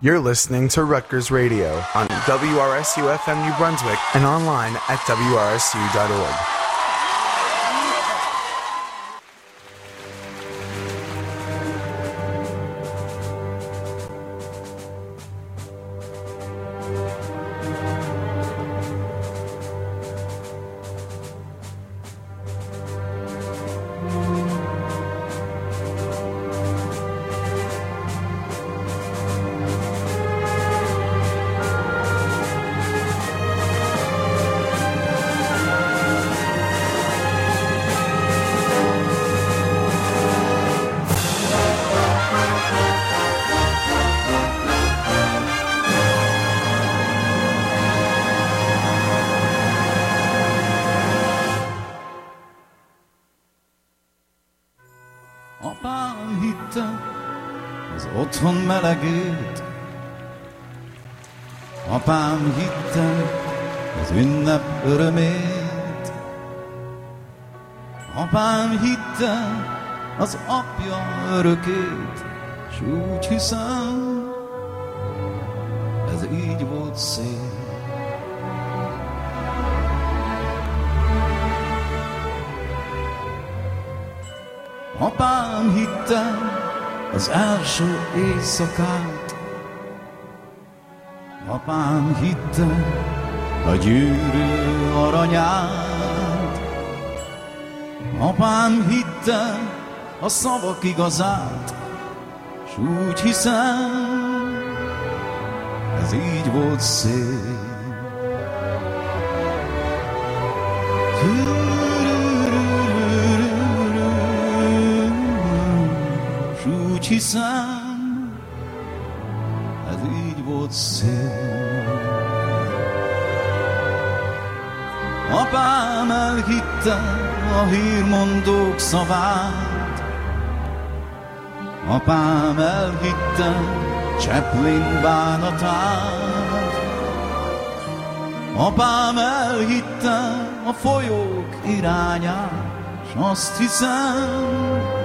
You're listening to Rutgers Radio on WRSU FM New Brunswick and online at WRSU.org. örökét, s úgy hiszem, ez így volt szép. Apám hitte az első éjszakát, a szavak igazát, s úgy hiszem, ez így volt szép. S úgy hiszem, ez így volt szép. Apám elhitte a hírmondók szavát, Apám elhitte Chaplin bánatát. Apám elhitte a folyók irányát, s azt hiszem,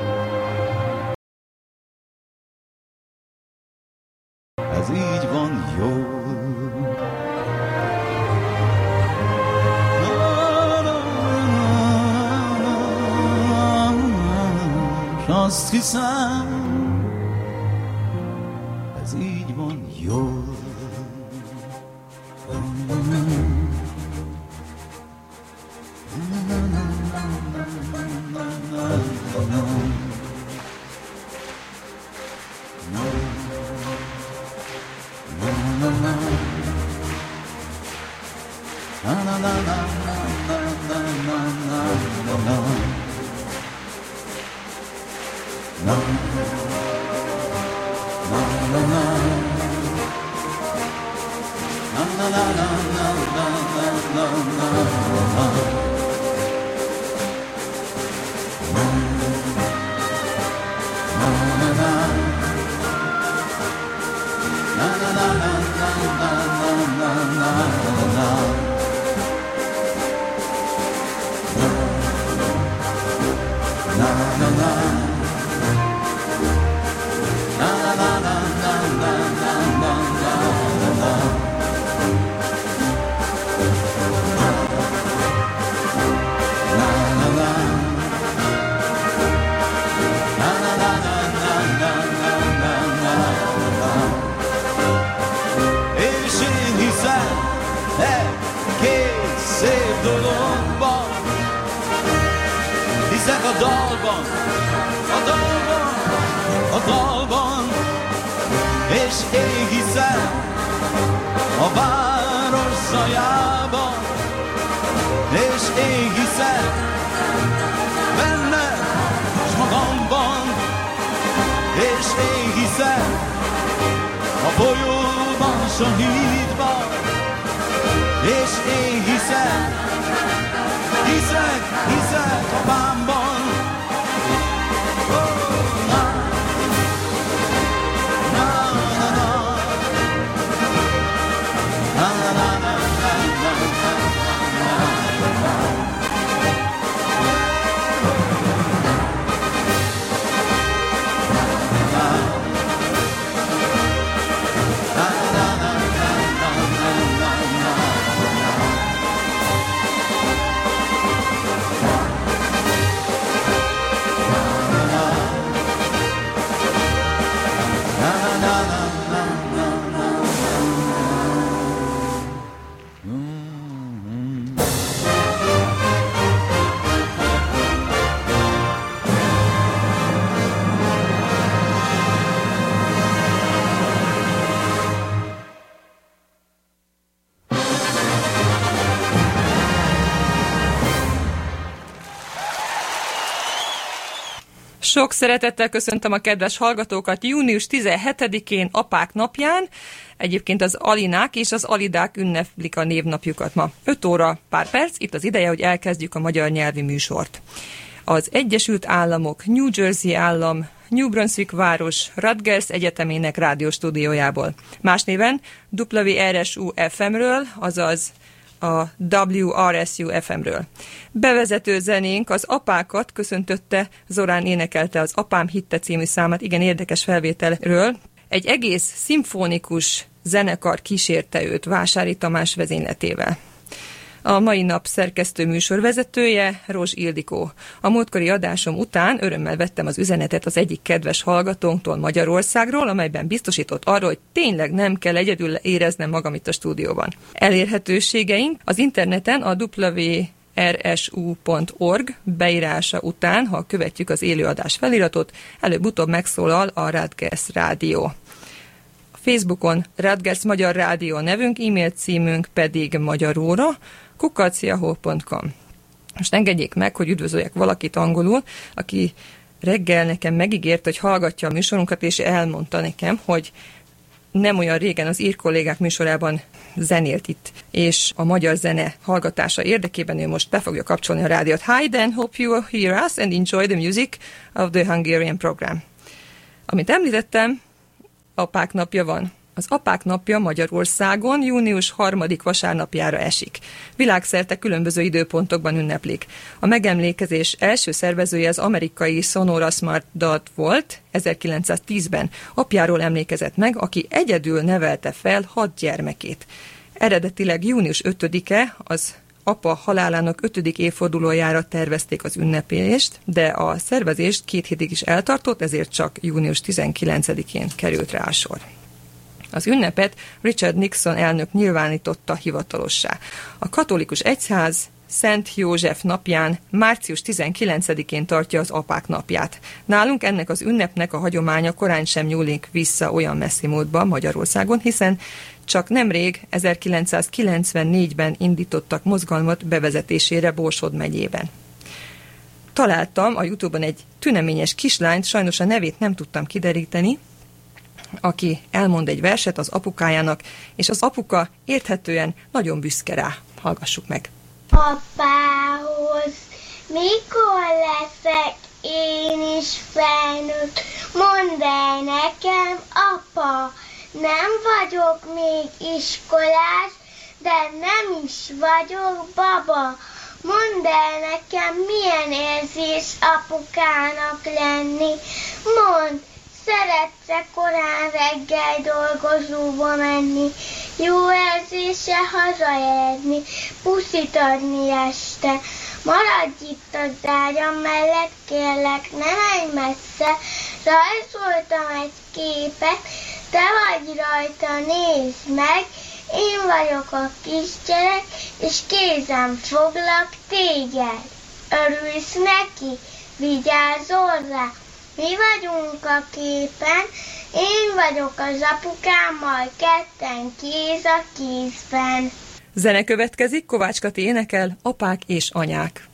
Sok szeretettel köszöntöm a kedves hallgatókat június 17-én apák napján. Egyébként az Alinák és az Alidák ünneplik a névnapjukat ma. 5 óra pár perc, itt az ideje, hogy elkezdjük a magyar nyelvi műsort. Az Egyesült Államok, New Jersey állam, New Brunswick város Rutgers Egyetemének rádióstúdiójából. Más néven WRSU FM-ről, azaz a WRSU FM-ről. Bevezető zenénk az apákat köszöntötte, Zorán énekelte az Apám hitte című számát, igen érdekes felvételről. Egy egész szimfonikus zenekar kísérte őt Vásári Tamás vezényletével. A mai nap szerkesztő műsorvezetője Rozs Ildikó. A múltkori adásom után örömmel vettem az üzenetet az egyik kedves hallgatónktól Magyarországról, amelyben biztosított arról, hogy tényleg nem kell egyedül éreznem magam itt a stúdióban. Elérhetőségeink az interneten a W rsu.org beírása után, ha követjük az élőadás feliratot, előbb-utóbb megszólal a Radgers Rádió. Facebookon Radgers Magyar Rádió nevünk, e-mail címünk pedig magyaróra, kukaciahó.com. Most engedjék meg, hogy üdvözöljek valakit angolul, aki reggel nekem megígért, hogy hallgatja a műsorunkat, és elmondta nekem, hogy nem olyan régen az ír kollégák műsorában zenélt itt, és a magyar zene hallgatása érdekében ő most be fogja kapcsolni a rádiót. Hi, then, hope you hear us and enjoy the music of the Hungarian program. Amit említettem, apák napja van. Az apák napja Magyarországon június harmadik vasárnapjára esik. Világszerte különböző időpontokban ünneplik. A megemlékezés első szervezője az amerikai Sonora Smart Dot volt, 1910-ben. Apjáról emlékezett meg, aki egyedül nevelte fel hat gyermekét. Eredetileg június 5-e az apa halálának ötödik évfordulójára tervezték az ünnepélést, de a szervezést két hétig is eltartott, ezért csak június 19-én került rá a sor. Az ünnepet Richard Nixon elnök nyilvánította hivatalossá. A katolikus egyház Szent József napján, március 19-én tartja az apák napját. Nálunk ennek az ünnepnek a hagyománya korán sem nyúlik vissza olyan messzi módban Magyarországon, hiszen csak nemrég 1994-ben indítottak mozgalmat bevezetésére Borsod megyében. Találtam a Youtube-on egy tüneményes kislányt, sajnos a nevét nem tudtam kideríteni, aki elmond egy verset az apukájának, és az apuka érthetően nagyon büszke rá. Hallgassuk meg. Apához mikor leszek én is felnőtt? Mondd el nekem, apa, nem vagyok még iskolás, de nem is vagyok baba. Mondd el nekem, milyen érzés apukának lenni. Mondd, Szeretsz korán reggel dolgozóba menni, jó érzése hazaérni, puszit adni este. Maradj itt az ágyam mellett, kérlek, ne menj messze, rajzoltam egy képet, te vagy rajta, nézd meg, én vagyok a kisgyerek, és kézem foglak téged. Örülsz neki? Vigyázol rá? Mi vagyunk a képen, én vagyok az apukámmal, ketten kéz a kézben. Zene következik, Kovács Kati énekel, apák és anyák.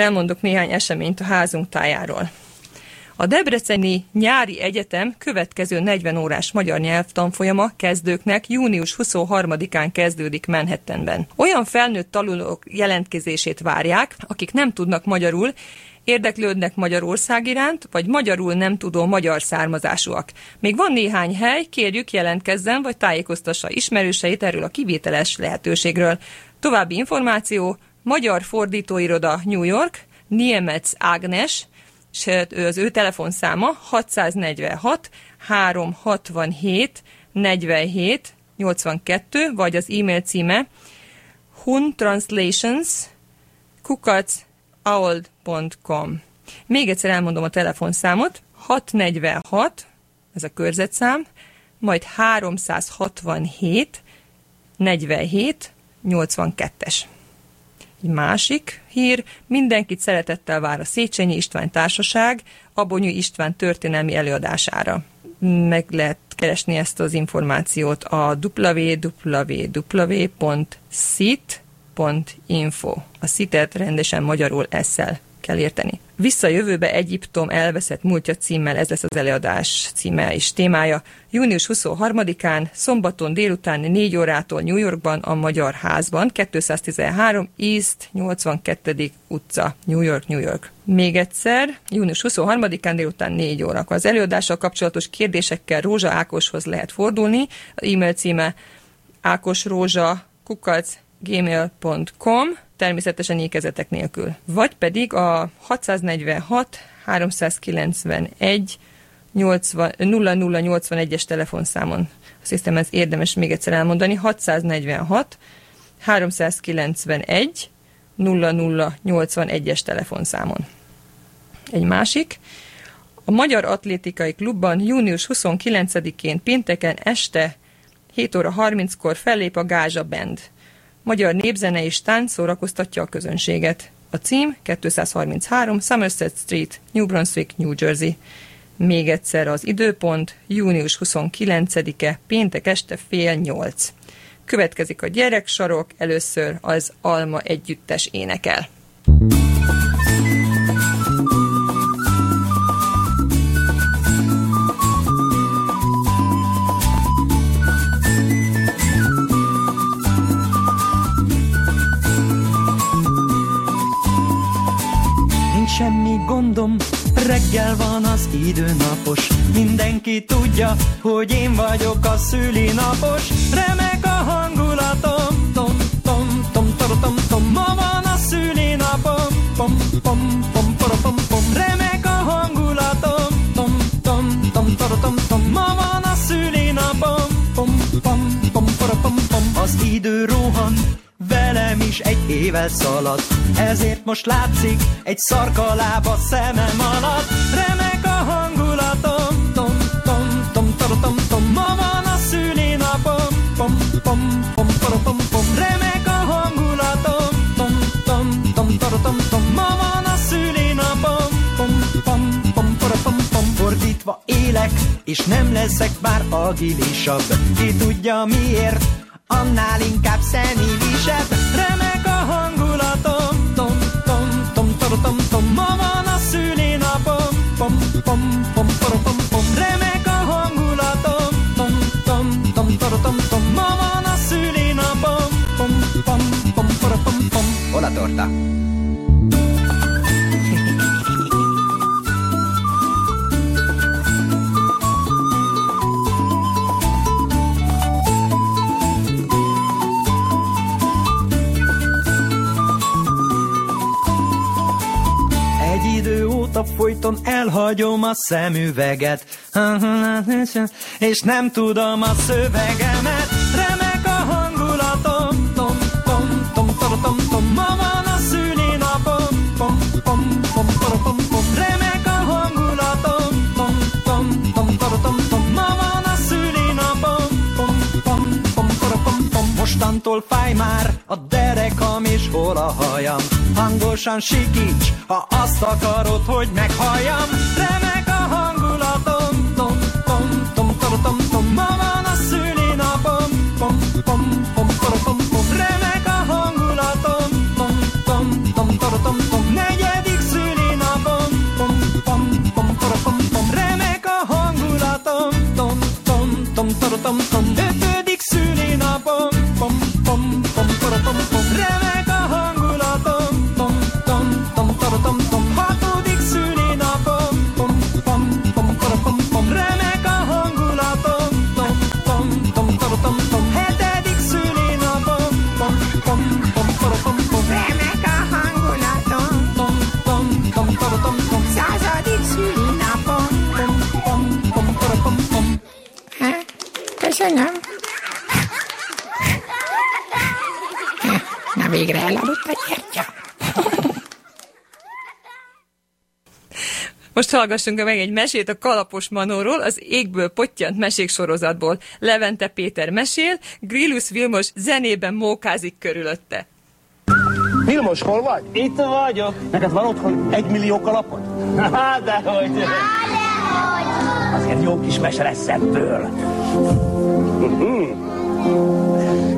Elmondok néhány eseményt a házunk tájáról. A Debreceni Nyári Egyetem következő 40 órás magyar nyelvtanfolyama kezdőknek június 23-án kezdődik Manhattanben. Olyan felnőtt tanulók jelentkezését várják, akik nem tudnak magyarul, érdeklődnek Magyarország iránt, vagy magyarul nem tudó magyar származásúak. Még van néhány hely, kérjük jelentkezzen, vagy tájékoztassa ismerőseit erről a kivételes lehetőségről. További információ, Magyar Fordítóiroda New York, Niemetz Ágnes, és az ő telefonszáma 646 367 47 82, vagy az e-mail címe huntranslations kukacAold.com Még egyszer elmondom a telefonszámot, 646, ez a körzetszám, majd 367 47 82-es. Egy másik hír, mindenkit szeretettel vár a Széchenyi István Társaság Abonyú István történelmi előadására. Meg lehet keresni ezt az információt a www.sit.info. A szitet rendesen magyarul ezzel kell érteni. Visszajövőbe Egyiptom elveszett múltja címmel, ez lesz az előadás címe és témája. Június 23-án, szombaton délután 4 órától New Yorkban, a Magyar Házban, 213 East 82. utca, New York, New York. Még egyszer, június 23-án délután 4 órakor. Az előadással kapcsolatos kérdésekkel Rózsa Ákoshoz lehet fordulni. E-mail címe ákosrózsa kukac gmail.com természetesen ékezetek nélkül. Vagy pedig a 646 391 80, 0081-es telefonszámon. Azt hiszem, ez érdemes még egyszer elmondani. 646 391 0081-es telefonszámon. Egy másik. A Magyar Atlétikai Klubban június 29-én pénteken este 7 óra 30-kor fellép a Gázsa Band magyar népzene és tánc szórakoztatja a közönséget. A cím 233 Somerset Street, New Brunswick, New Jersey. Még egyszer az időpont, június 29-e, péntek este fél nyolc. Következik a gyereksarok, először az Alma együttes énekel. Semmi gondom, reggel van az időnapos. Mindenki tudja, hogy én vagyok a szülinapos. Remek a hangulatom, évvel szalad. Ezért most látszik egy szarkalába szemem alatt. Remek a hangulatom, tom, tom, tom, tom, tom, tom. Ma van a szülinapom, pom, pom, pom, pom, pom, pom. Remek a hangulatom, tom, tom, tom, tom, tom, tom. Ma van a szülinapom, pom, pom, pom, pom, pom, pom. Fordítva élek, és nem leszek már agilisabb. Ki tudja miért, annál inkább szenilisebb Remek a hangulatom, tom, tom, tom, tom, tom, tom Ma van a szülinapom, pom, pom, pom, pom, pom, pom Remek a hangulatom, tom, tom, tom, tom, tom, tom Ma van a szülinapom, pom, pom, pom, pom, pom, pom Hol a torta? Folyton elhagyom a szemüveget. És nem tudom a szövegemet, remek a hangulatom. Tom, tom, tom, tom, tom, tom. Ma van a szülinapom. Pom, pom, pom, pom, pom, pom. Remek a hangulatom. Tom, tom, tom, tom, tom, tom. Ma van a szülinapom. Pom, pom, pom, pom, pom, pom. Mostantól fáj már a derekam és hol a hajam. Hangosan sikíts, ha azt akarod, hogy meghalljam. Remek a hangulatom. Tom, tom, tom, tom, tom, tom. Ma van a szülinapom. Pom, pom, pom, pom, pom, pom. Remek a hangulatom. Tom, tom, tom, tom, tom, tom. Negyedik szülinapom. Pom, pom, pom, pom, pom, pom. Remek a hangulatom. Tom, tom, tom, tom, tom, tom. Most hallgassunk meg egy mesét a Kalapos Manóról, az Égből pottyant mesék sorozatból. Levente Péter mesél, Grillus Vilmos zenében mókázik körülötte. Vilmos, hol vagy? Itt vagyok. Neked van otthon egy millió kalapod? Hát, dehogy. Azért jó kis mese lesz ebből.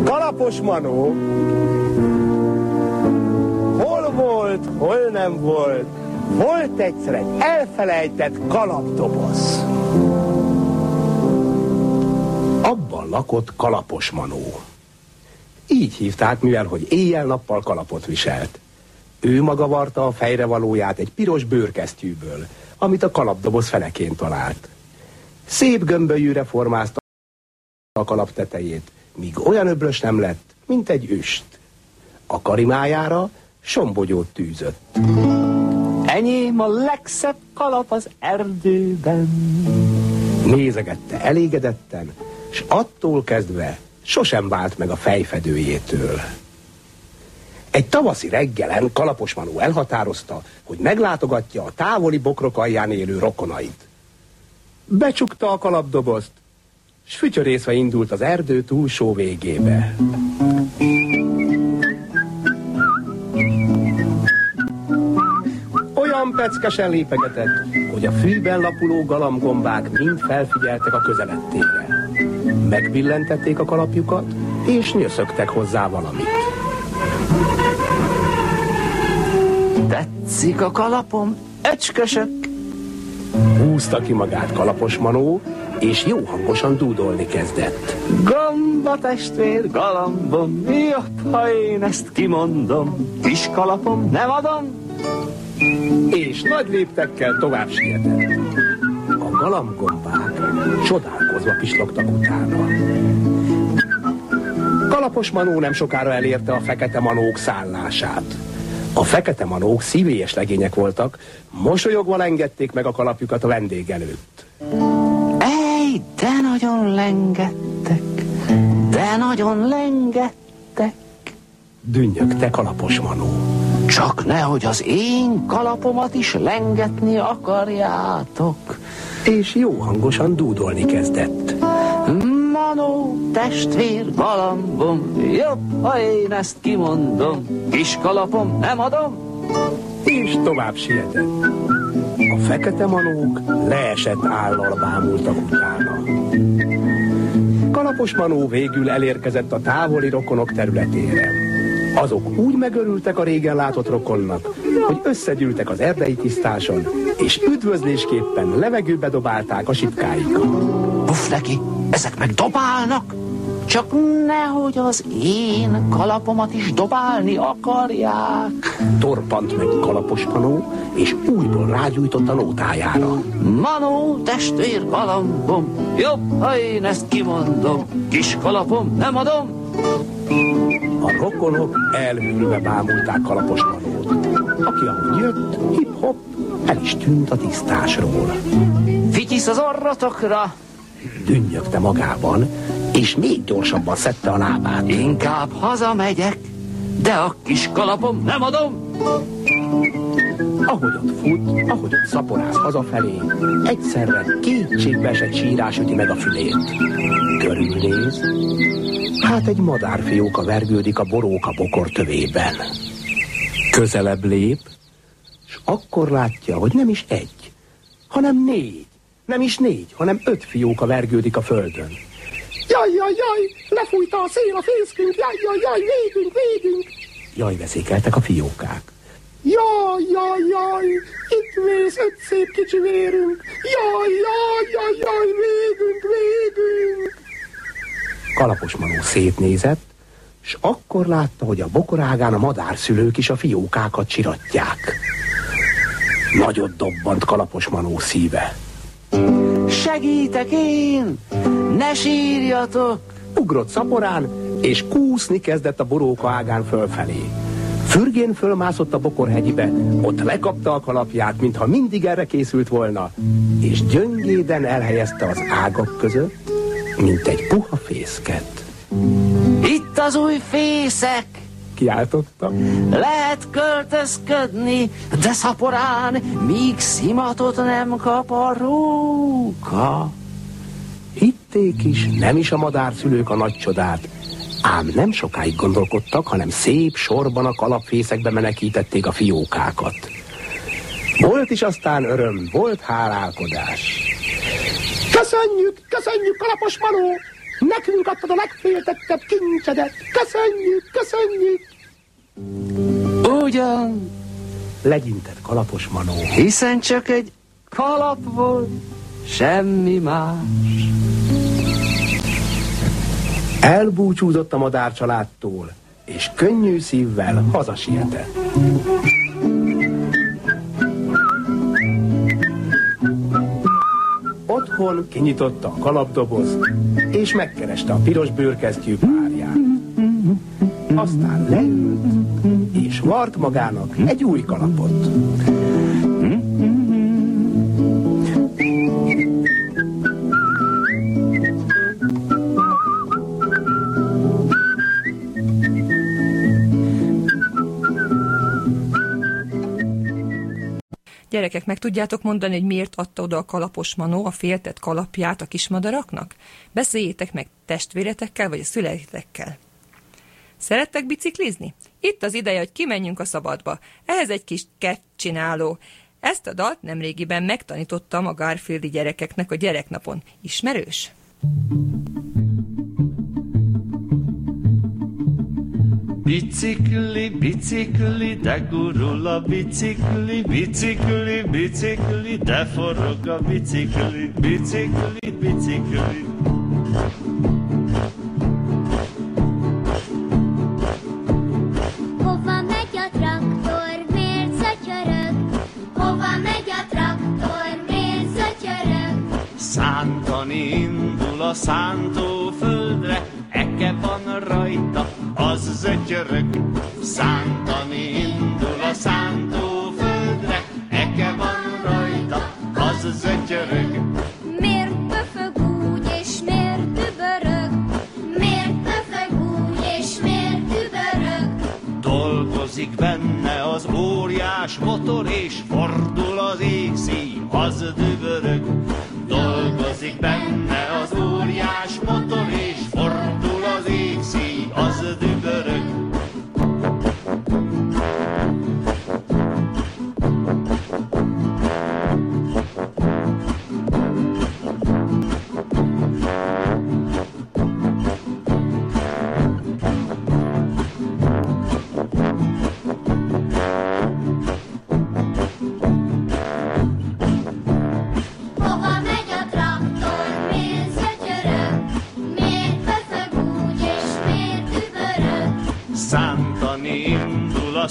Kalapos Manó. Hol volt, hol nem volt? Volt egyszer egy elfelejtett kalapdoboz. Abban lakott Kalapos Manó. Így hívták, mivel hogy éjjel-nappal kalapot viselt. Ő maga varta a fejre valóját egy piros bőrkesztyűből, amit a kalapdoboz fenekén talált. Szép gömbölyűre formázta a kalap tetejét, míg olyan öblös nem lett, mint egy üst. A karimájára sombogyót tűzött. Enyém a legszebb kalap az erdőben. Nézegette elégedetten, s attól kezdve sosem vált meg a fejfedőjétől. Egy tavaszi reggelen Kalapos Manó elhatározta, hogy meglátogatja a távoli bokrok alján élő rokonait. Becsukta a kalapdobozt, s fütyörészve indult az erdő túlsó végébe. Olyan peckesen lépegetett, hogy a fűben lapuló galambgombák mind felfigyeltek a közeledtére. Megbillentették a kalapjukat, és nyöszögtek hozzá valamit. Tetszik a kalapom? Öcskösök. Húzta ki magát kalapos manó, és jó hangosan dúdolni kezdett. Gamba testvér, galambom, jobb, ha én ezt kimondom. Kis kalapom, nem adom? És nagy léptekkel tovább sietett. A galambgombák csodálkozva pislogtak utána. Kalapos manó nem sokára elérte a fekete manók szállását. A fekete manók szívélyes legények voltak, mosolyogva lengették meg a kalapjukat a vendég előtt. Ej, de nagyon lengettek, de nagyon lengettek. Dünnyögte kalapos manó. Csak nehogy az én kalapomat is lengetni akarjátok. És jó hangosan dúdolni kezdett. Manó, testvér, galambom, jobb, ha én ezt kimondom. Kis kalapom, nem adom? És tovább sietett. A fekete manók leesett állal bámultak utána. Kalapos manó végül elérkezett a távoli rokonok területére. Azok úgy megörültek a régen látott rokonnak, hogy összegyűltek az erdei tisztáson, és üdvözlésképpen levegőbe dobálták a sipkáikat. Puff neki, ezek meg dobálnak? Csak nehogy az én kalapomat is dobálni akarják. Torpant meg kalapos manó, és újból rágyújtott a lótájára. Manó, testvér, galambom, jobb, ha én ezt kimondom. Kis kalapom, nem adom? Rokonok elhűlve bámulták kalapos manót. Aki ahogy jött, hip-hop, el is tűnt a tisztásról. Fityisz az orrotokra, Dünnyögte magában, és még gyorsabban szedte a lábát. inkább hazamegyek, de a kis kalapom nem adom. Ahogy ott fut, ahogy ott szaporász hazafelé, egyszerre kétségbeesett sírás üti meg a fülét. Körülnéz, hát egy madárfióka vergődik a boróka bokor tövében. Közelebb lép, és akkor látja, hogy nem is egy, hanem négy, nem is négy, hanem öt fióka vergődik a földön. Jaj, jaj, jaj, lefújta a szél a fészkünk, jaj, jaj, jaj, végünk, végünk. Jaj, veszékeltek a fiókák. Jaj, jaj, jaj, itt vész öt szép kicsi vérünk. Jaj, jaj, jaj, jaj, végünk, végünk. Kalapos Manó szétnézett, és akkor látta, hogy a bokorágán a madárszülők is a fiókákat csiratják. Nagyot dobbant Kalapos Manó szíve. Segítek én, ne sírjatok. Ugrott szaporán, és kúszni kezdett a boróka ágán fölfelé. Fürgén fölmászott a bokorhegyibe, ott lekapta a kalapját, mintha mindig erre készült volna, és gyöngéden elhelyezte az ágak között, mint egy puha fészket. Itt az új fészek, Kiáltotta, lehet költözködni, de szaporán, míg szimatot nem kap a róka. hitték is, nem is a madárszülők a nagy csodát, ám nem sokáig gondolkodtak, hanem szép sorban a kalapfészekbe menekítették a fiókákat. Volt is aztán öröm, volt hálálkodás. Köszönjük, köszönjük, kalapos manó! Nekünk adtad a legféltettebb kincsedet! Köszönjük, köszönjük! Ugyan, Legyintett kalapos manó. hiszen csak egy kalap volt, semmi más. Elbúcsúzott a madár családtól, és könnyű szívvel hazasietett. Otthon kinyitotta a kalapdobozt, és megkereste a piros bőrkesztyű párját. Aztán leült, és vart magának egy új kalapot. Gyerekek, meg tudjátok mondani, hogy miért adta oda a kalapos manó a féltett kalapját a kismadaraknak? Beszéljétek meg testvéretekkel vagy a szüleitekkel. Szerettek biciklizni? Itt az ideje, hogy kimenjünk a szabadba. Ehhez egy kis kettcsináló. Ezt a dalt nemrégiben megtanítottam a Garfieldi gyerekeknek a gyereknapon. Ismerős? Bicikli, bicikli, de gurul a bicikli, bicikli, bicikli, de forog a bicikli, bicikli, bicikli. Hova megy a traktor, miért szötyörög? Hova megy a traktor, miért szötyörög? Szántani indul a van rajta, az zötyörög. Szántani indul a szántóföldre, eke van rajta, az zötyörög. Miért pöfög úgy, és miért dübörög? Miért pöfög úgy, és miért dübörög? Dolgozik benne az óriás motor, és fordul az égszíj, az dübörög. Dolgozik benne az óriás motor,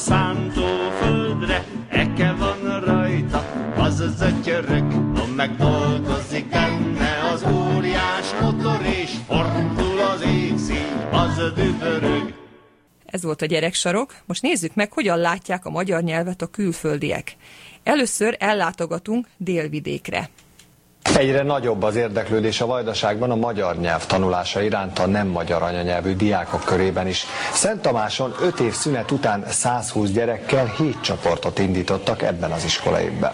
szántóföldre, eke van rajta, az zötyörög. No megdolgozik benne az óriás motor, és fordul az égszíj, az dübörög. Ez volt a gyereksarok. Most nézzük meg, hogyan látják a magyar nyelvet a külföldiek. Először ellátogatunk délvidékre. Egyre nagyobb az érdeklődés a vajdaságban a magyar nyelv tanulása iránt a nem magyar anyanyelvű diákok körében is. Szent Tamáson 5 év szünet után 120 gyerekkel 7 csoportot indítottak ebben az iskolaévben.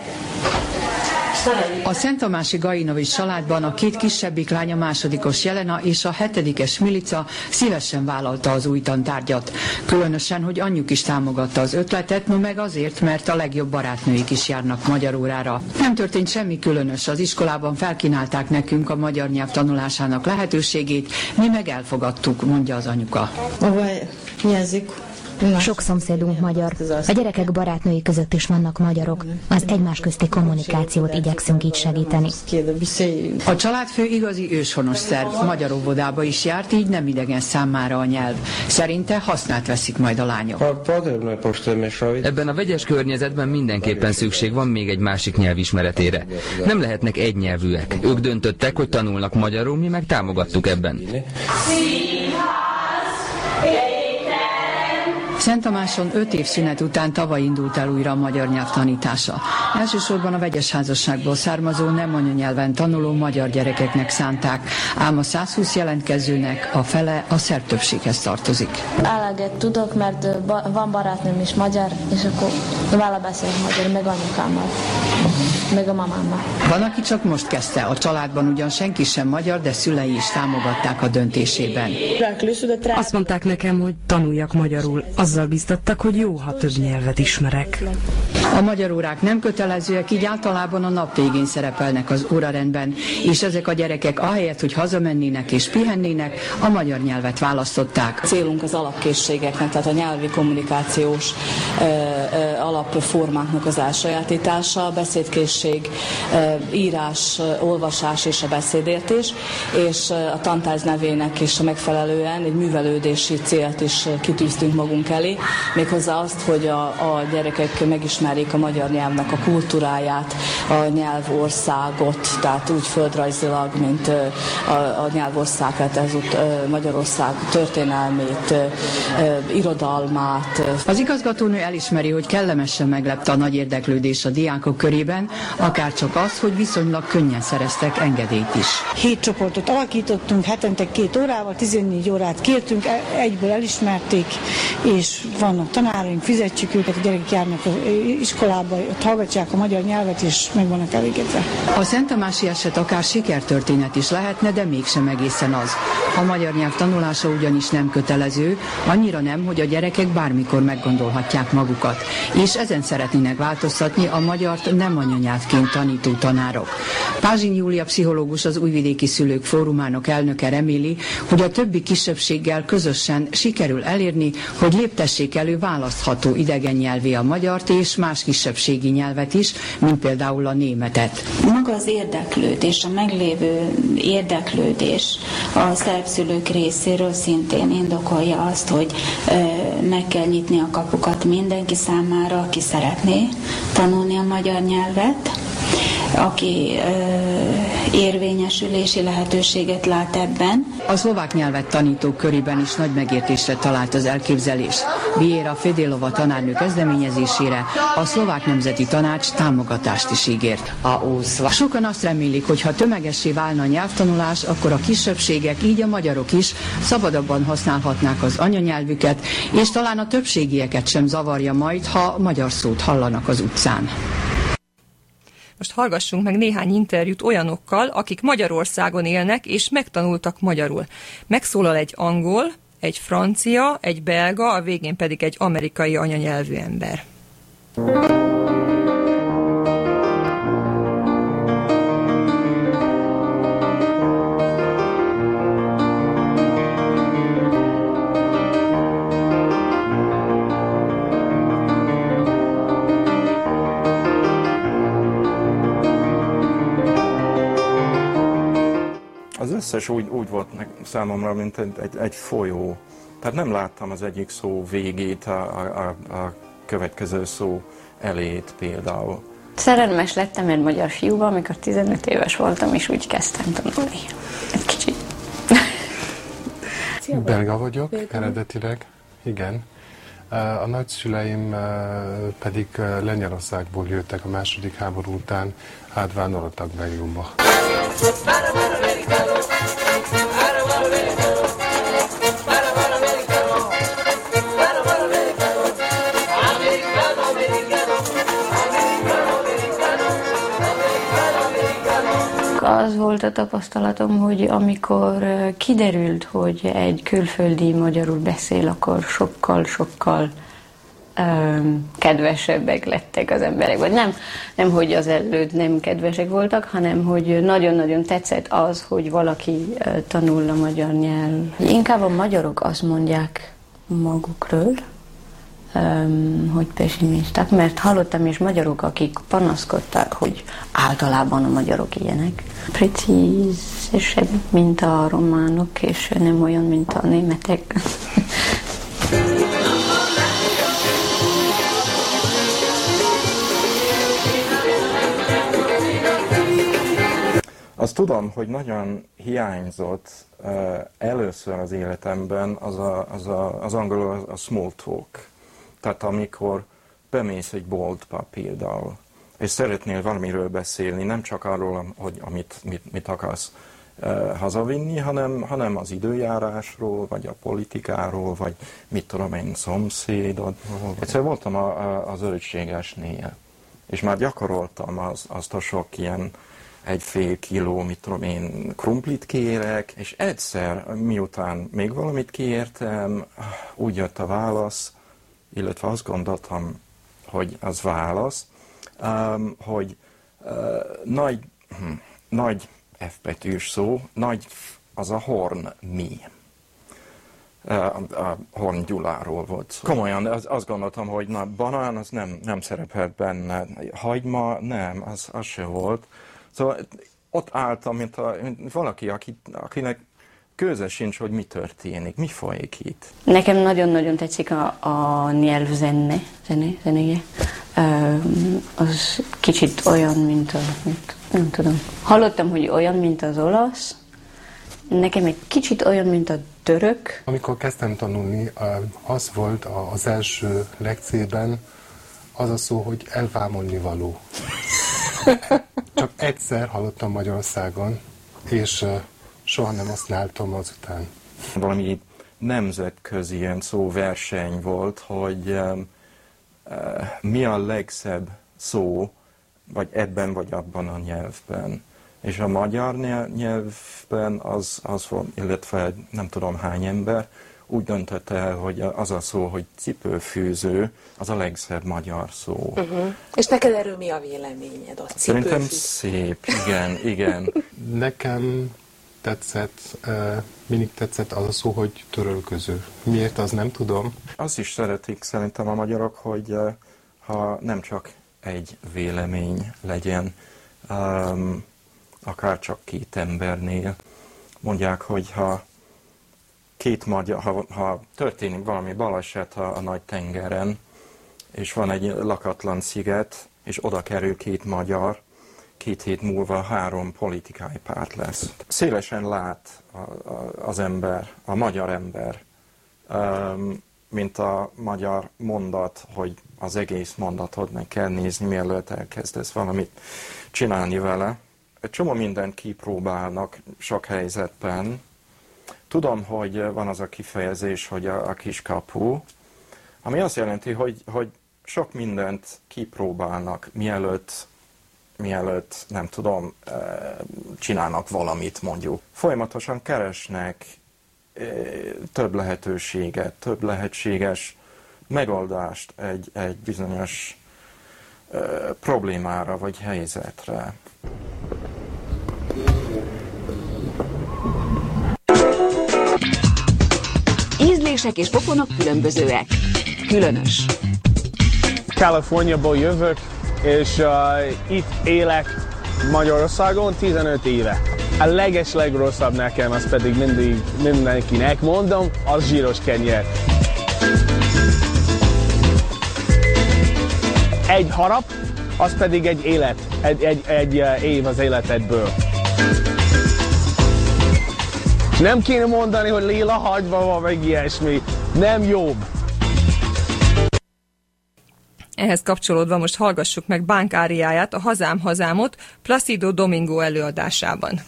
A Szent Tamási Gainovics családban a két kisebbik lánya másodikos Jelena és a hetedikes Milica szívesen vállalta az új tantárgyat. Különösen, hogy anyjuk is támogatta az ötletet, no meg azért, mert a legjobb barátnőik is járnak magyar órára. Nem történt semmi különös, az iskolában felkínálták nekünk a magyar nyelv tanulásának lehetőségét, mi meg elfogadtuk, mondja az anyuka. Sok szomszédunk magyar. A gyerekek barátnői között is vannak magyarok. Az egymás közti kommunikációt igyekszünk így segíteni. A családfő igazi őshonos szerv, magyar óvodába is járt, így nem idegen számára a nyelv. Szerinte hasznát veszik majd a lányok. Ebben a vegyes környezetben mindenképpen szükség van még egy másik nyelv ismeretére. Nem lehetnek egynyelvűek. Ők döntöttek, hogy tanulnak magyarul, mi meg támogattuk ebben. Szent Tamáson öt év szünet után tavaly indult el újra a magyar nyelv tanítása. Elsősorban a vegyes házasságból származó nem anyanyelven tanuló magyar gyerekeknek szánták, ám a 120 jelentkezőnek a fele a szerb többséghez tartozik. Eleget tudok, mert van barátnőm is magyar, és akkor vele beszélek magyar, meg anyukámmal, meg a mamámmal. Van, aki csak most kezdte, a családban ugyan senki sem magyar, de szülei is támogatták a döntésében. Azt mondták nekem, hogy tanuljak magyarul. Azzal biztattak, hogy jó, ha több nyelvet ismerek. A magyar órák nem kötelezőek, így általában a nap végén szerepelnek az órarendben, és ezek a gyerekek ahelyett, hogy hazamennének és pihennének, a magyar nyelvet választották. Célunk az alapkészségeknek, tehát a nyelvi kommunikációs ö, ö, alapformáknak az elsajátítása, a beszédkészség, ö, írás, olvasás és a beszédértés, és a tantárgy nevének is megfelelően egy művelődési célt is kitűztünk magunk elé, méghozzá azt, hogy a, a gyerekek megismerjék a magyar nyelvnek a kultúráját, a nyelvországot, tehát úgy földrajzilag, mint a, a nyelvország, tehát ez ott Magyarország történelmét, irodalmát. Az igazgatónő elismeri, hogy kellemesen meglepte a nagy érdeklődés a diákok körében, akár csak az, hogy viszonylag könnyen szereztek engedélyt is. Hét csoportot alakítottunk, hetente két órával, 14 órát kértünk, e- egyből elismerték, és vannak tanáraink, fizetjük őket, a gyerekek járnak az iskolába, ott hallgatják a magyar nyelvet, és meg vannak elégedve. A Szent Tamási eset akár sikertörténet is lehetne, de mégsem egészen az. A magyar nyelv tanulása ugyanis nem kötelező, annyira nem, hogy a gyerekek bármikor meggondolhatják magukat. És ezen szeretnének változtatni a magyart nem anyanyelvként tanító tanárok. Pázsin Júlia pszichológus az Újvidéki Szülők Fórumának elnöke reméli, hogy a többi kisebbséggel közösen sikerül elérni, hogy léptessék elő választható idegen nyelvé a magyart és más kisebbségi nyelvet is, mint például a németet. Maga az érdeklődés, a meglévő érdeklődés a szerbszülők részéről szintén indokolja azt, hogy meg kell nyitni a kapukat mindenki számára, aki szeretné tanulni a magyar nyelvet, aki ö, érvényesülési lehetőséget lát ebben. A szlovák nyelvet tanítók körében is nagy megértésre talált az elképzelés. Viera Fedélova tanárnő kezdeményezésére a szlovák nemzeti tanács támogatást is ígért. Sokan azt remélik, hogy ha tömegessé válna a nyelvtanulás, akkor a kisebbségek, így a magyarok is szabadabban használhatnák az anyanyelvüket, és talán a többségieket sem zavarja majd, ha magyar szót hallanak az utcán. Most hallgassunk meg néhány interjút olyanokkal, akik Magyarországon élnek és megtanultak magyarul. Megszólal egy angol, egy francia, egy belga, a végén pedig egy amerikai anyanyelvű ember. Az összes úgy, úgy volt meg számomra, mint egy, egy, egy folyó. Tehát nem láttam az egyik szó végét, a, a, a, következő szó elét például. Szerelmes lettem egy magyar fiúba, amikor 15 éves voltam, és úgy kezdtem tanulni. Egy kicsit. Belga vagyok eredetileg, Igen. A nagyszüleim pedig Lengyelországból jöttek a második háború után, átvándoroltak Belgiumba. Az volt a tapasztalatom, hogy amikor kiderült, hogy egy külföldi magyarul beszél, akkor sokkal-sokkal um, kedvesebbek lettek az emberek. Vagy nem, nem, hogy az előtt nem kedvesek voltak, hanem hogy nagyon-nagyon tetszett az, hogy valaki tanul a magyar nyelv. Inkább a magyarok azt mondják magukról, hogy pessimisták, mert hallottam is magyarok, akik panaszkodták, hogy általában a magyarok ilyenek. Precízesebb, mint a románok, és nem olyan, mint a németek. Azt tudom, hogy nagyon hiányzott uh, először az életemben az, a, az, a, az angol a small talk. Tehát amikor bemész egy boltba például, és szeretnél valamiről beszélni, nem csak arról, hogy amit mit, mit akarsz uh, hazavinni, hanem, hanem az időjárásról, vagy a politikáról, vagy mit tudom én, szomszédodról. Egyszer voltam a, a, az zöldségesnél, és már gyakoroltam az, azt a sok ilyen egy fél kiló, mit tudom én, krumplit kérek, és egyszer, miután még valamit kértem, úgy jött a válasz, illetve azt gondoltam, hogy az válasz, hogy nagy, hm, nagy F betűs szó, nagy az a horn mi. A Horn Gyuláról volt szó. Komolyan, az, azt gondoltam, hogy na, banán az nem, nem szerepelt benne, hagyma nem, az, az se volt. Szóval ott álltam, mint, a, mint valaki, aki, akinek köze sincs, hogy mi történik, mi folyik itt. Nekem nagyon-nagyon tetszik a, a nyelv zene, zene, zenéje. Az kicsit olyan, mint a, mint, nem tudom. Hallottam, hogy olyan, mint az olasz. Nekem egy kicsit olyan, mint a török. Amikor kezdtem tanulni, az volt az első lekcében az a szó, hogy elvámolni való. Csak egyszer hallottam Magyarországon, és soha nem használtam azután. Valami nemzetközi ilyen szóverseny volt, hogy um, uh, mi a legszebb szó, vagy ebben vagy abban a nyelvben. És a magyar nyelvben az, az volt, illetve nem tudom hány ember, úgy döntött el, hogy az a szó, hogy cipőfűző, az a legszebb magyar szó. Uh-huh. És neked erről mi a véleményed? A Szerintem szép, igen, igen. Nekem tetszett, mindig tetszett az a szó, hogy törölköző. Miért, az nem tudom. Azt is szeretik szerintem a magyarok, hogy ha nem csak egy vélemény legyen, akár csak két embernél, mondják, hogy ha két magyar, ha, ha történik valami baleset a, a nagy tengeren, és van egy lakatlan sziget, és oda kerül két magyar, két hét múlva három politikai párt lesz. Szélesen lát az ember, a magyar ember, mint a magyar mondat, hogy az egész mondatot meg kell nézni, mielőtt elkezdesz valamit csinálni vele. Egy csomó mindent kipróbálnak sok helyzetben, Tudom, hogy van az a kifejezés, hogy a, a kis kapu, ami azt jelenti, hogy, hogy sok mindent kipróbálnak, mielőtt, mielőtt, nem tudom, csinálnak valamit mondjuk. Folyamatosan keresnek több lehetőséget, több lehetséges megoldást egy, egy bizonyos problémára vagy helyzetre. Ízlések és pofonok különbözőek. Különös. Kaliforniából jövök, és uh, itt élek Magyarországon 15 éve. A leges legrosszabb nekem, az pedig mindig mindenkinek mondom, az zsíros kenyér. Egy harap, az pedig egy élet, egy, egy, egy év az életedből. Nem kéne mondani, hogy lila hagyva van, meg ilyesmi. Nem jobb. Ehhez kapcsolódva most hallgassuk meg Bánk áriáját, a Hazám Hazámot Placido Domingo előadásában.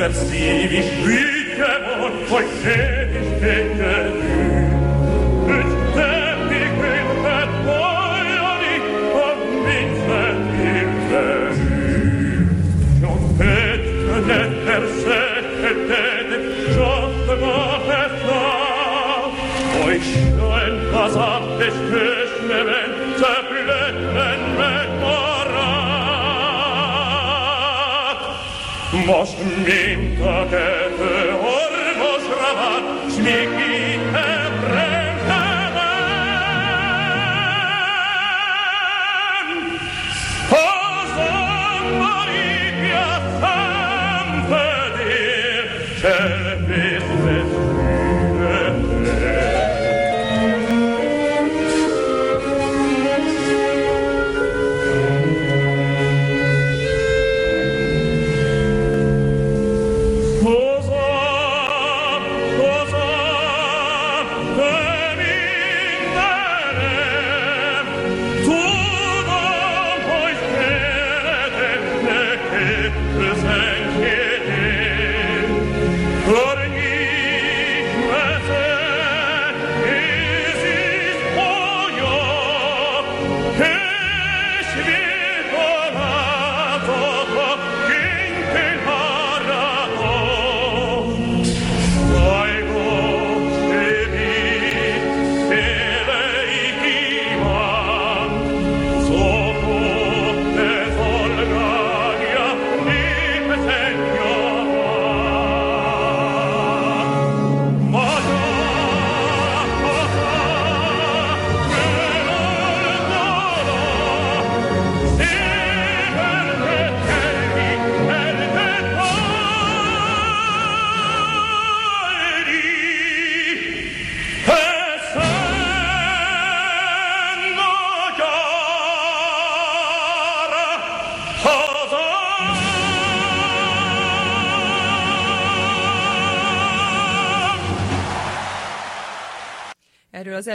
Ember szív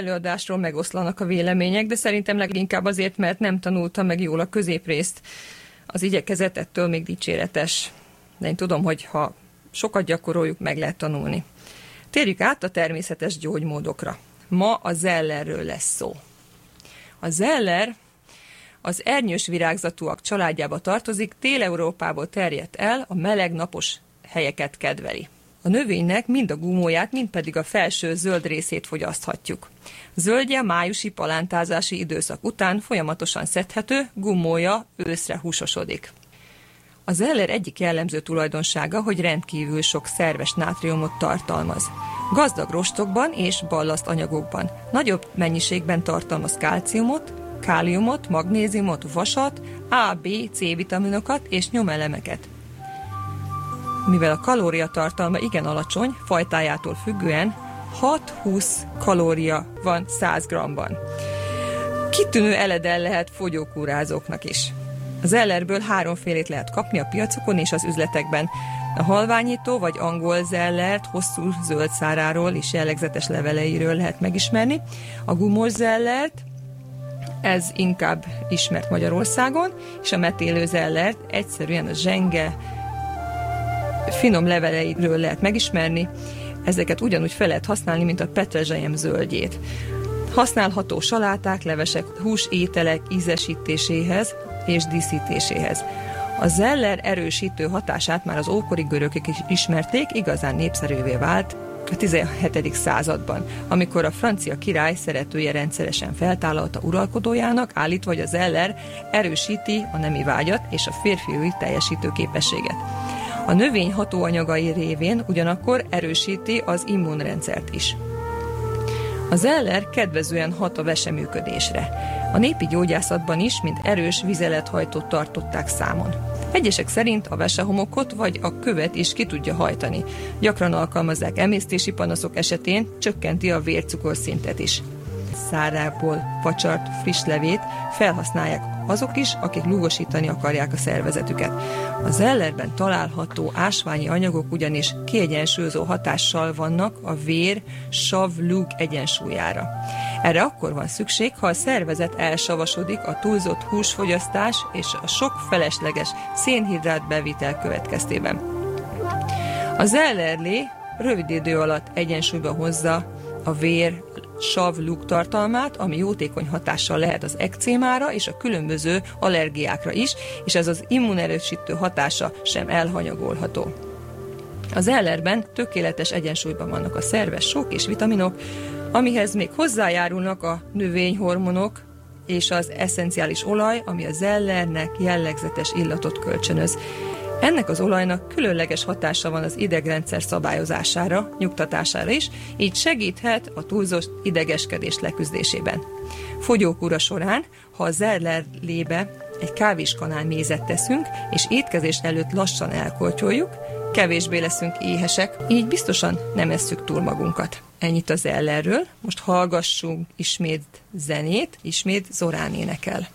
előadásról megoszlanak a vélemények, de szerintem leginkább azért, mert nem tanulta meg jól a középrészt. Az igyekezet ettől még dicséretes. De én tudom, hogy ha sokat gyakoroljuk, meg lehet tanulni. Térjük át a természetes gyógymódokra. Ma a zellerről lesz szó. A zeller az ernyős virágzatúak családjába tartozik, Dél-Európából terjedt el, a meleg napos helyeket kedveli. A növénynek mind a gumóját, mind pedig a felső zöld részét fogyaszthatjuk. Zöldje májusi palántázási időszak után folyamatosan szedhető, gumója őszre húsosodik. A zeller egyik jellemző tulajdonsága, hogy rendkívül sok szerves nátriumot tartalmaz. Gazdag rostokban és ballaszt anyagokban. Nagyobb mennyiségben tartalmaz kálciumot, káliumot, magnéziumot, vasat, A, B, C vitaminokat és nyomelemeket. Mivel a kalóriatartalma igen alacsony, fajtájától függően 6-20 kalória van 100 g-ban. Kitűnő eledel lehet fogyókúrázóknak is. Az ellerből háromfélét lehet kapni a piacokon és az üzletekben. A halványító vagy angol zellert hosszú zöld száráról és jellegzetes leveleiről lehet megismerni. A gumos zellert, ez inkább ismert Magyarországon, és a metélő zellert egyszerűen a zsenge finom leveleiről lehet megismerni, ezeket ugyanúgy fel lehet használni, mint a petrezselyem zöldjét. Használható saláták, levesek, hús ételek ízesítéséhez és díszítéséhez. A zeller erősítő hatását már az ókori görögök is ismerték, igazán népszerűvé vált a 17. században, amikor a francia király szeretője rendszeresen feltállalta uralkodójának, állítva, hogy az zeller erősíti a nemi vágyat és a férfiúi teljesítő képességet. A növény hatóanyagai révén ugyanakkor erősíti az immunrendszert is. A zeller kedvezően hat a veseműködésre. A népi gyógyászatban is, mint erős vizelethajtót tartották számon. Egyesek szerint a vesehomokot vagy a követ is ki tudja hajtani. Gyakran alkalmazzák emésztési panaszok esetén, csökkenti a vércukorszintet is. Szárából facsart friss levét felhasználják azok is, akik lugosítani akarják a szervezetüket. A zellerben található ásványi anyagok ugyanis kiegyensúlyozó hatással vannak a vér sav-lug egyensúlyára. Erre akkor van szükség, ha a szervezet elsavasodik a túlzott húsfogyasztás és a sok felesleges szénhidrát bevitel következtében. A zellerlé rövid idő alatt egyensúlyba hozza a vér sav luk tartalmát, ami jótékony hatással lehet az ekcémára és a különböző allergiákra is, és ez az immunerősítő hatása sem elhanyagolható. Az ellerben tökéletes egyensúlyban vannak a szerves sok és vitaminok, amihez még hozzájárulnak a növényhormonok és az eszenciális olaj, ami a zellernek jellegzetes illatot kölcsönöz. Ennek az olajnak különleges hatása van az idegrendszer szabályozására, nyugtatására is, így segíthet a túlzott idegeskedés leküzdésében. Fogyókúra során, ha a zerlerlébe egy kávéskanál mézet teszünk, és étkezés előtt lassan elkoltyoljuk, kevésbé leszünk éhesek, így biztosan nem esszük túl magunkat. Ennyit az ellerről, most hallgassunk ismét zenét, ismét Zorán énekel.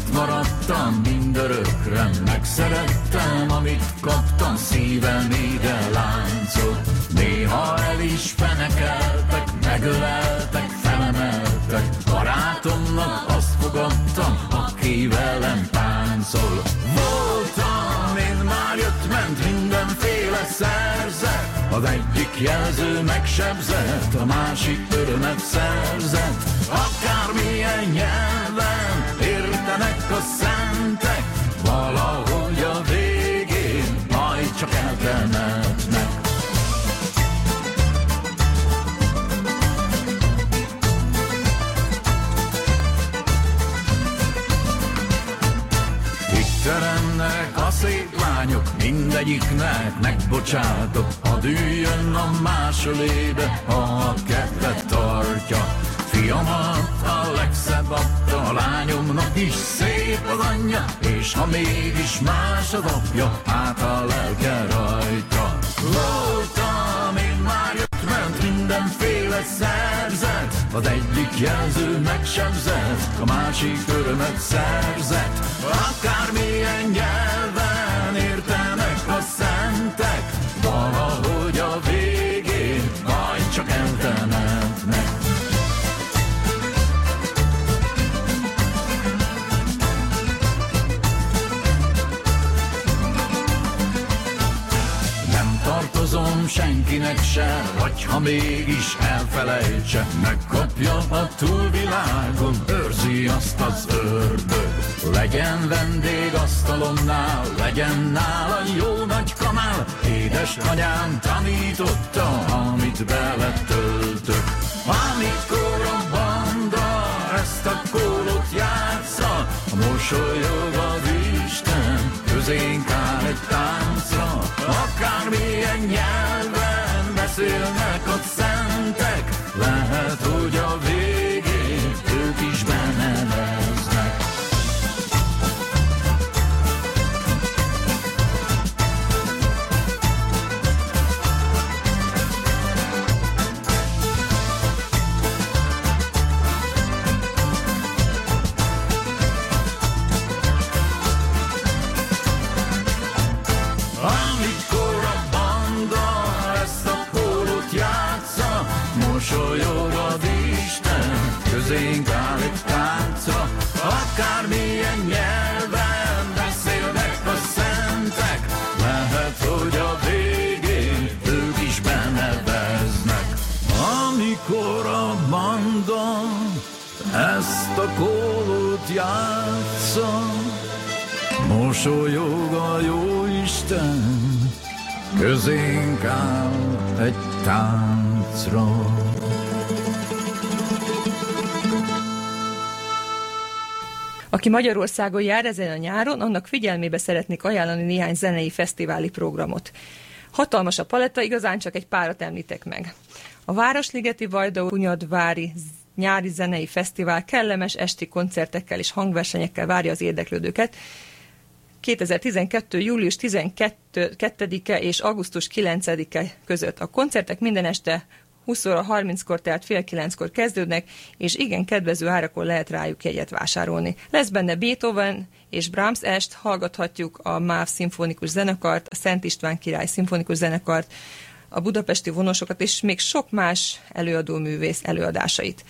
Itt maradtam mindörökre Megszerettem, amit kaptam, szívem ide láncot Néha el is fenekeltek, megöleltek, felemeltek. Barátomnak azt fogadtam, aki velem táncol. Voltam, én már jött-ment mindenféle szerzet. Az egyik jelző megsebzett, a másik örömet szerzett. Akármilyen nyelven értenek a szentek Valahogy a végén majd csak eltemetnek Itt teremnek a szép lányok, mindegyiknek megbocsátok. Hadd üljön a másolébe, ha a kedvet tartja. Fiamat a legszebb adta, a lányomnak is szép az anyja, és ha mégis más az apja, hát a lelke rajta. Voltam, én már jött, ment mindenféle szerzet, az egyik jelző megsebzett, a másik örömet szerzett. Akármilyen nyelven értenek a szentek, valahogy tartozom senkinek se, vagy ha mégis elfelejtse, megkapja a túlvilágon, őrzi azt az ördög. Legyen vendég asztalomnál, legyen nála jó nagy kamál, édes anyám tanította, amit beletöltök. Amikor a banda ezt a kólot játsza, mosolyog az Isten, közénk áll egy táncra. Akármilyen nyelven beszélnek a szentek, lehet, hogy a végén közénk egy táncra, akármilyen nyelven beszélnek a szentek, lehet, hogy a végén ők is beneveznek. Amikor a banda ezt a kólót játsza, mosolyog a jó Isten, közénk áll egy táncra. Aki Magyarországon jár ezen a nyáron, annak figyelmébe szeretnék ajánlani néhány zenei fesztiváli programot. Hatalmas a paletta, igazán csak egy párat említek meg. A Városligeti Vajda Hunyadvári nyári zenei fesztivál kellemes esti koncertekkel és hangversenyekkel várja az érdeklődőket. 2012. július 12-e és augusztus 9-e között. A koncertek minden este 20 óra 30-kor, tehát fél 9-kor kezdődnek, és igen kedvező árakon lehet rájuk jegyet vásárolni. Lesz benne Beethoven és Brahms est, hallgathatjuk a MÁV szimfonikus zenekart, a Szent István király szimfonikus zenekart, a budapesti vonosokat és még sok más előadó művész előadásait.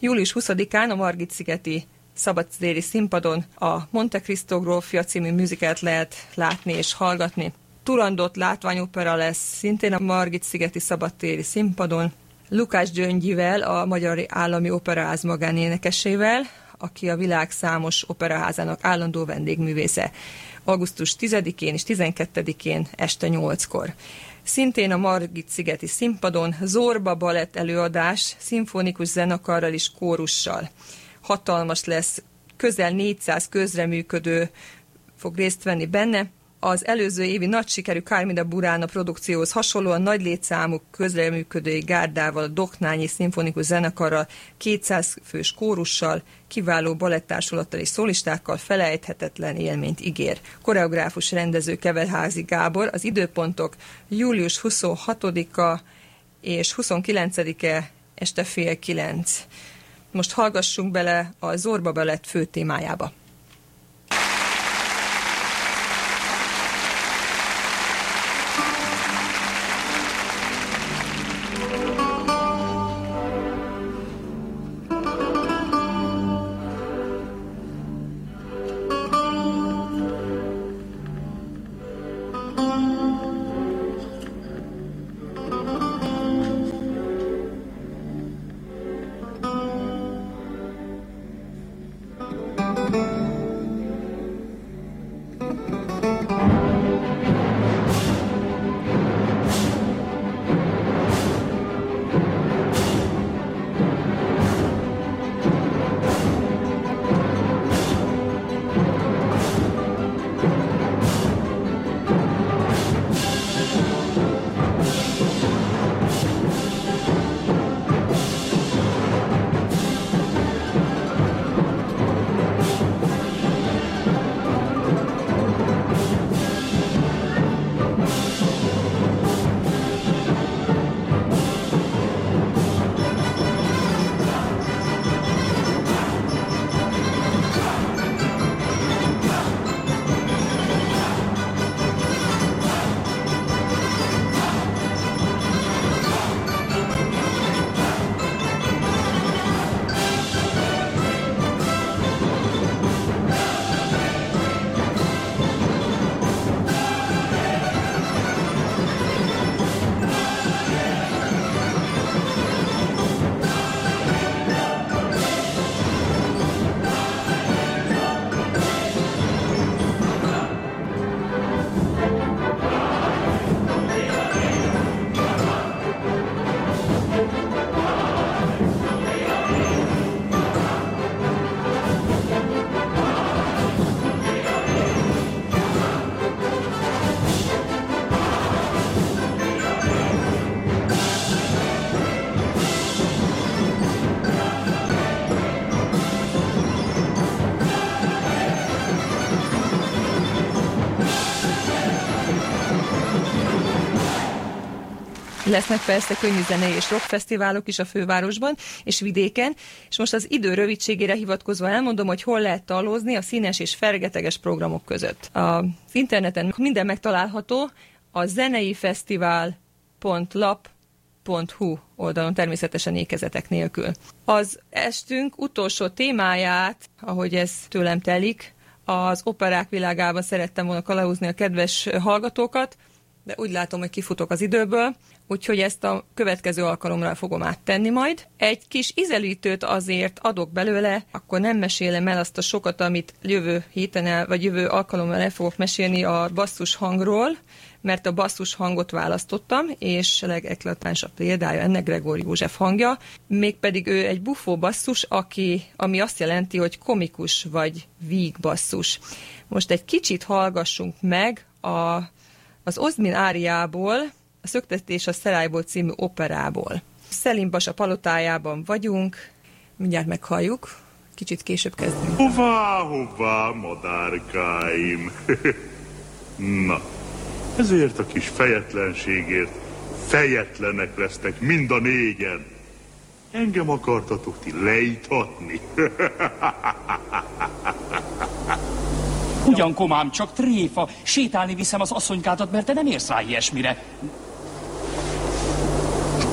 Július 20-án a Margit-szigeti szabadtéri színpadon a Monte Cristo grófja című műzikát lehet látni és hallgatni. Turandot látványopera lesz szintén a Margit-szigeti szabadtéri színpadon. Lukács Gyöngyivel, a Magyar Állami Operaház magánénekesével, aki a világ számos operaházának állandó vendégművésze. Augusztus 10-én és 12-én este 8-kor. Szintén a Margit-szigeti színpadon Zorba balett előadás szimfonikus zenekarral és kórussal. Hatalmas lesz, közel 400 közreműködő fog részt venni benne, az előző évi nagy sikerű Carmina Burana produkcióhoz hasonlóan nagy létszámú közreműködői gárdával, Doknányi szimfonikus zenekarral, 200 fős kórussal, kiváló balettársulattal és szólistákkal felejthetetlen élményt ígér. Koreográfus rendező Keverházi Gábor, az időpontok július 26-a és 29-e este fél kilenc. Most hallgassunk bele a Zorba Balett fő témájába. Lesznek persze könnyű zenei és rockfesztiválok is a fővárosban és vidéken, és most az idő rövidségére hivatkozva elmondom, hogy hol lehet talózni a színes és fergeteges programok között. Az interneten minden megtalálható, a zenei fesztivál.lap radio.hu oldalon természetesen ékezetek nélkül. Az estünk utolsó témáját, ahogy ez tőlem telik, az operák világában szerettem volna kalauzni a kedves hallgatókat, de úgy látom, hogy kifutok az időből, úgyhogy ezt a következő alkalomra fogom áttenni majd. Egy kis ízelítőt azért adok belőle, akkor nem mesélem el azt a sokat, amit jövő héten el, vagy jövő alkalommal el fogok mesélni a basszus hangról, mert a basszus hangot választottam, és a legeklatánsabb példája ennek Gregor József hangja, mégpedig ő egy bufó basszus, aki, ami azt jelenti, hogy komikus vagy víg basszus. Most egy kicsit hallgassunk meg a, az Ozmin áriából, a Szöktetés a Szerályból című operából. Szelim Basa palotájában vagyunk, mindjárt meghalljuk, kicsit később kezdünk. Hová, hová, madárkáim? Na, ezért a kis fejetlenségért fejetlenek lesztek mind a négyen. Engem akartatok ti lejtatni? Ugyan, komám, csak tréfa. Sétálni viszem az asszonykádat, mert te nem érsz rá ilyesmire.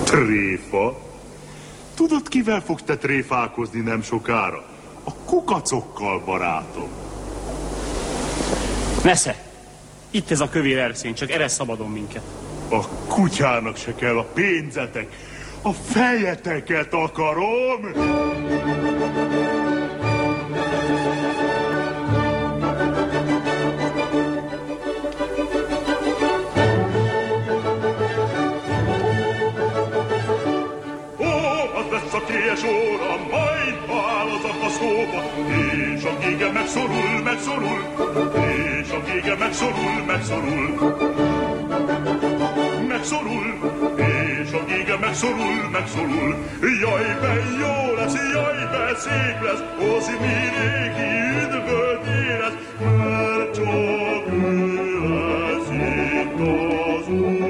Tréfa? Tudod, kivel fogsz te tréfálkozni nem sokára? A kukacokkal, barátom. Nesze, itt ez a kövér erszény, csak erre szabadon minket. A kutyának se kell a pénzetek, a fejeteket akarom! A kies óra, majd áll az akasztóba, és a gége megszorul, megszorul, és a gége megszorul, megszorul. Megszorul, és a gége megszorul, megszorul. Jaj, be jó lesz, jaj, be szép lesz, Ozi mi régi üdvöt érez, mert csak ő lesz itt az Úr,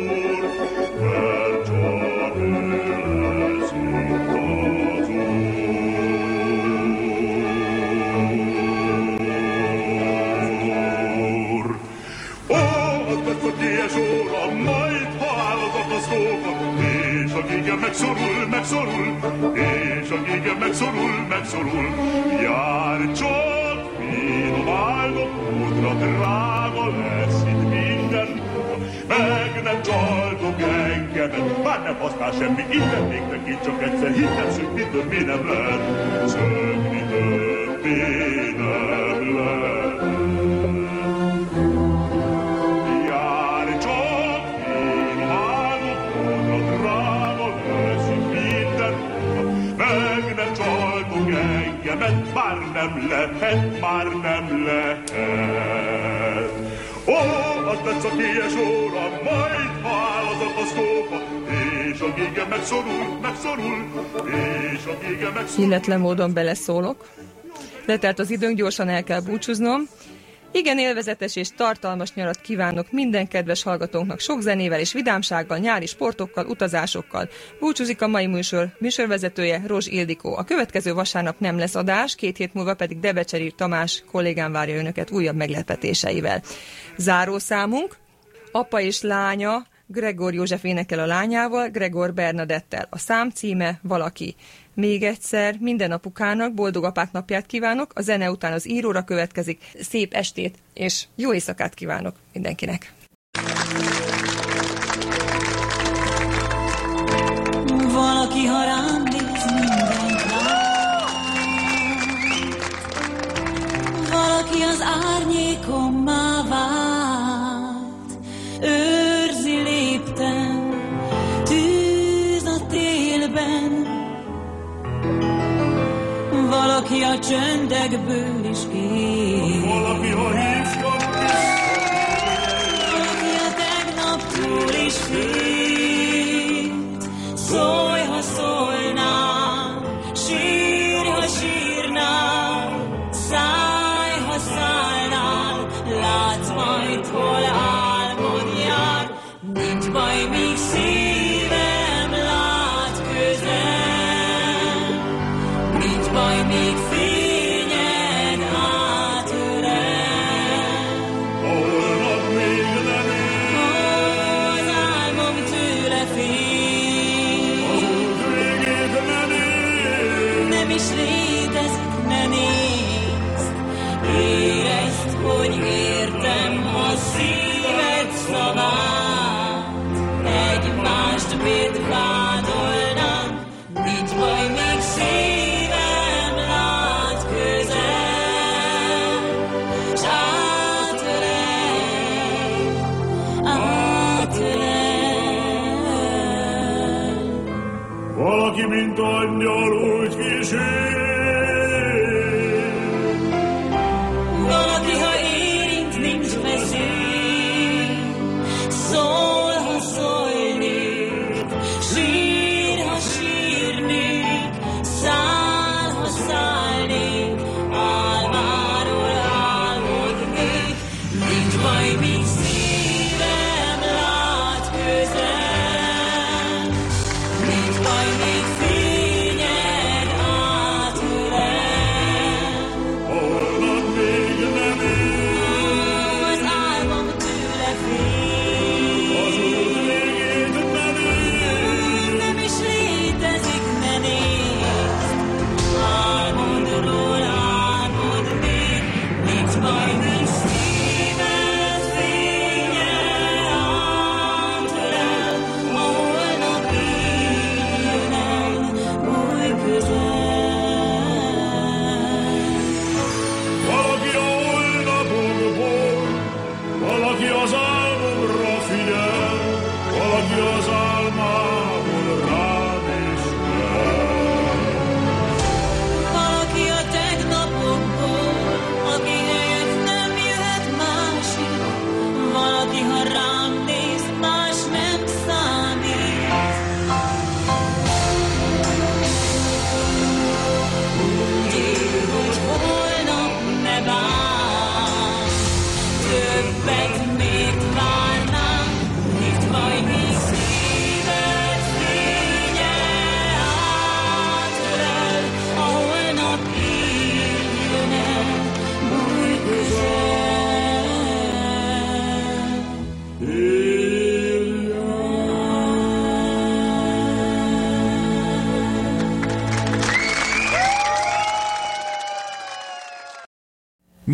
megszorul. Jár csak finom áldott útra, drága lesz itt minden. Meg nem csaltok engemet, már nem használ semmi, innen még neki csak egyszer, hittem szökni többé nem lehet, szökni többé nem lehet, már nem lehet. Ó, az lesz a kies óra, majd ha áll az és a gége megszorul, megszorul, és a gége megszorul. Illetlen módon beleszólok. Letelt az időnk, gyorsan el kell búcsúznom. Igen, élvezetes és tartalmas nyarat kívánok minden kedves hallgatónknak sok zenével és vidámsággal, nyári sportokkal, utazásokkal. Búcsúzik a mai műsor műsorvezetője Rozs Ildikó. A következő vasárnap nem lesz adás, két hét múlva pedig Debecseri Tamás kollégám várja önöket újabb meglepetéseivel. Zárószámunk, apa és lánya Gregor József énekel a lányával, Gregor Bernadettel. A szám címe Valaki. Még egyszer minden apukának boldog apák napját kívánok, a zene után az íróra következik. Szép estét és jó éjszakát kívánok mindenkinek! Valaki, ha Valaki a csöndekből is